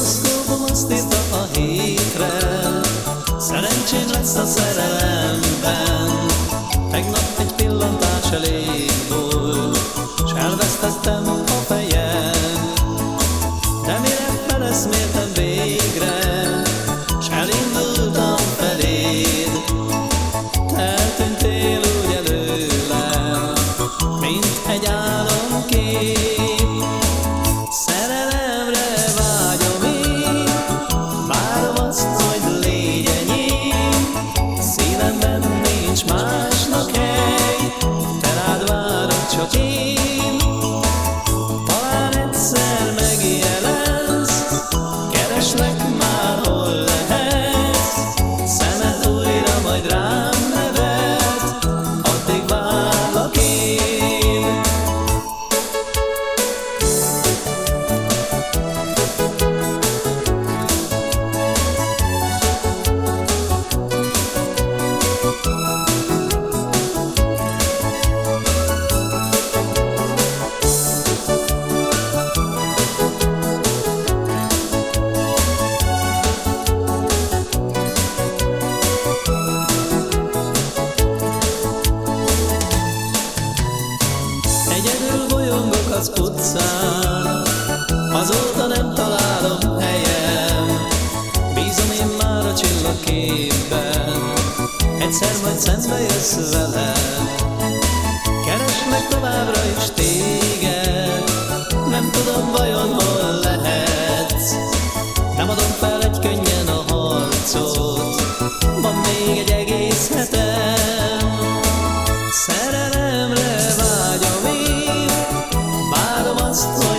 Moszkóba mozdítva a hétre. Szerencsém lesz a szerelemben. Tegnap egy pillantás elég volt S elvesztettem a fejem. De mire feleszméltem végre S elindultam feléd. Te eltűntél Mint egy álomkép várok csak Egyedül bolyongok az utcán. Azóta nem találom helyem Bízom én már a csillagképben. Egyszer majd szembe jössz velem gosto.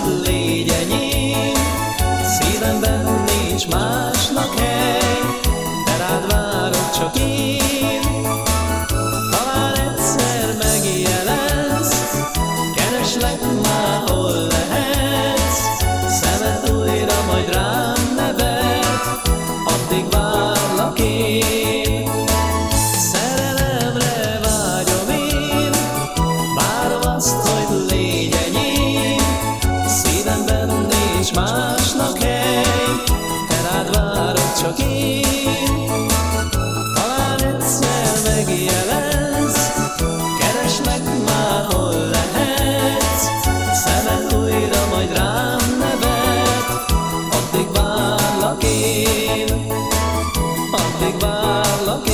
Nincs másnak hely. Te rád várok csak én. Talán egyszer megjelensz Kereslek már hol lehetsz. Szemed újra majd rám nevet. Addig várlak én. Addig várlak